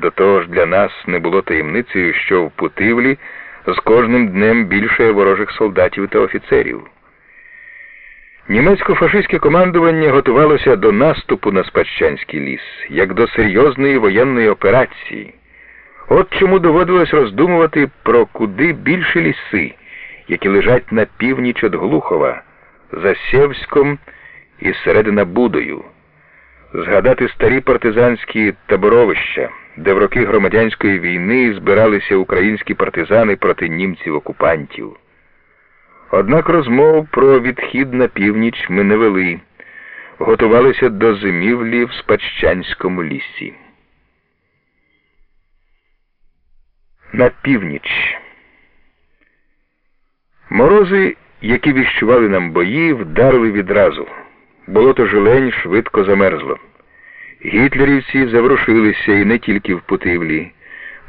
До того ж для нас не було таємницею, що в Путивлі з кожним днем більше ворожих солдатів та офіцерів. Німецько-фашистське командування готувалося до наступу на Спадщанський ліс, як до серйозної воєнної операції. От чому доводилось роздумувати про куди більші ліси, які лежать на північ від Глухова, за Сєвськом і середина Будою, згадати старі партизанські таборовища, де в роки громадянської війни збиралися українські партизани проти німців-окупантів. Однак розмов про відхід на північ ми не вели, готувалися до зимівлі в Спадщанському лісі. На північ. Морози, які віщували нам бої, вдарили відразу. Болото жилень швидко замерзло. Гітлерівці заворушилися і не тільки в Путивлі.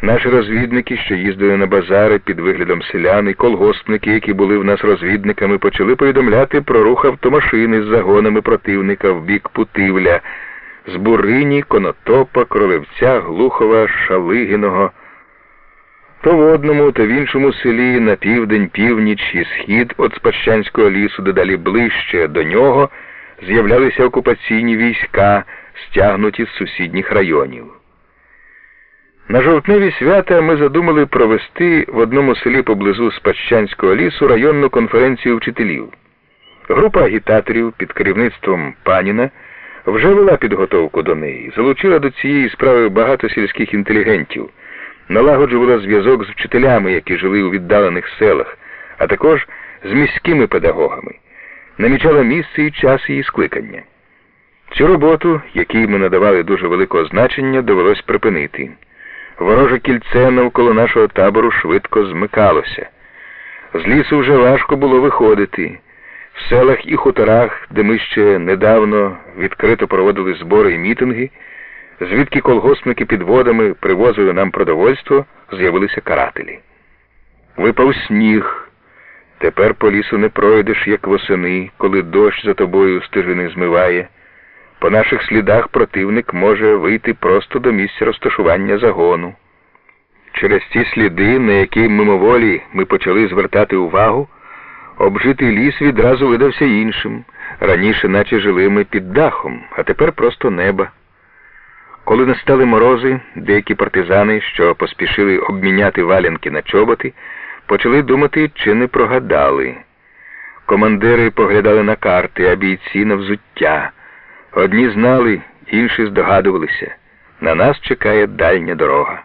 Наші розвідники, що їздили на базари під виглядом селян, і колгоспники, які були в нас розвідниками, почали повідомляти про рух автомашини з загонами противника в бік Путивля, з Бурині, Конотопа, Кролевця, Глухова, Шалигіного. То в одному, то в іншому селі на південь, північ і схід від Спадщанського лісу, дедалі ближче до нього, з'являлися окупаційні війська, стягнуті з сусідніх районів. На жовтневі свята ми задумали провести в одному селі поблизу Спадщанського лісу районну конференцію вчителів. Група агітаторів під керівництвом паніна вже вела підготовку до неї, залучила до цієї справи багато сільських інтелігентів, налагоджувала зв'язок з вчителями, які жили у віддалених селах, а також з міськими педагогами, намічала місце і час її скликання. Цю роботу, якій ми надавали дуже великого значення, довелось припинити. Вороже кільце навколо нашого табору швидко змикалося. З лісу вже важко було виходити. В селах і хуторах, де ми ще недавно відкрито проводили збори і мітинги, звідки колгоспники під водами привозили нам продовольство, з'явилися карателі. Випав сніг. Тепер по лісу не пройдеш, як восени, коли дощ за тобою стежини змиває. По наших слідах противник може вийти просто до місця розташування загону. Через ці сліди, на які мимоволі ми почали звертати увагу, обжитий ліс відразу видався іншим. Раніше наче жили ми під дахом, а тепер просто неба. Коли настали морози, деякі партизани, що поспішили обміняти валянки на чоботи, почали думати, чи не прогадали. Командири поглядали на карти, а бійці на взуття. Одні знали, інші здогадувалися. На нас чекає дальня дорога.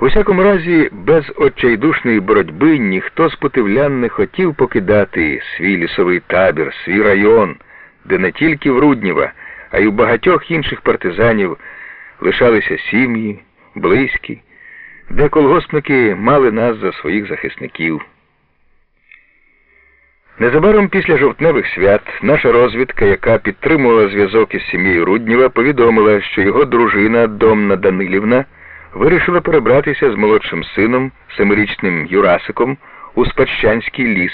У всякому разі, без отчайдушної боротьби ніхто з путивлян не хотів покидати свій лісовий табір, свій район, де не тільки в Рудніва, а й у багатьох інших партизанів лишалися сім'ї, близькі, де колгоспники мали нас за своїх захисників. Незабаром після жовтневих свят наша розвідка, яка підтримувала зв'язок із сім'єю Рудніва, повідомила, що його дружина Домна Данилівна вирішила перебратися з молодшим сином, семирічним Юрасиком, у Спадщанський ліс,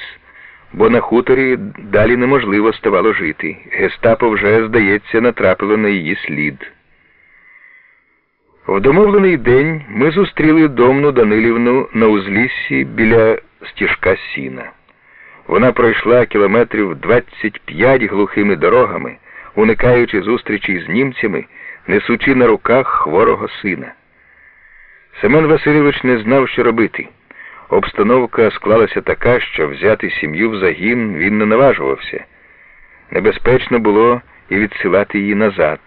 бо на хуторі далі неможливо ставало жити. Гестапо вже, здається, натрапило на її слід. В домовлений день ми зустріли Домну Данилівну на узліссі біля стіжка сіна. Вона пройшла кілометрів 25 глухими дорогами, уникаючи зустрічі з німцями, несучи на руках хворого сина. Семен Васильович не знав, що робити. Обстановка склалася така, що взяти сім'ю в загін він не наважувався. Небезпечно було і відсилати її назад.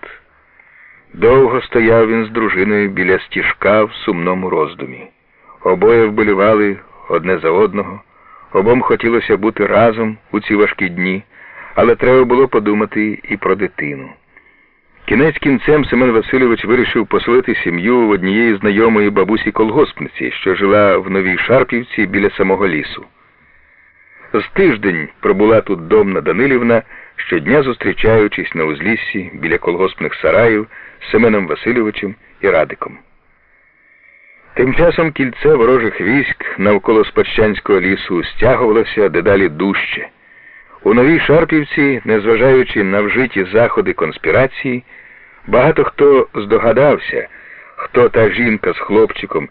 Довго стояв він з дружиною біля стіжка в сумному роздумі. Обоє вболівали одне за одного. Обом хотілося бути разом у ці важкі дні, але треба було подумати і про дитину. Кінець кінцем Семен Васильович вирішив поселити сім'ю в однієї знайомої бабусі колгоспниці, що жила в Новій Шарпівці біля самого лісу. З тиждень пробула тут Домна Данилівна, щодня зустрічаючись на узліссі біля колгоспних сараїв з Семеном Васильовичем і Радиком. Тим часом кільце ворожих військ навколо Спадщанського лісу стягувалося дедалі дужче. У Новій Шарпівці, незважаючи на вжиті заходи конспірації, багато хто здогадався, хто та жінка з хлопчиком,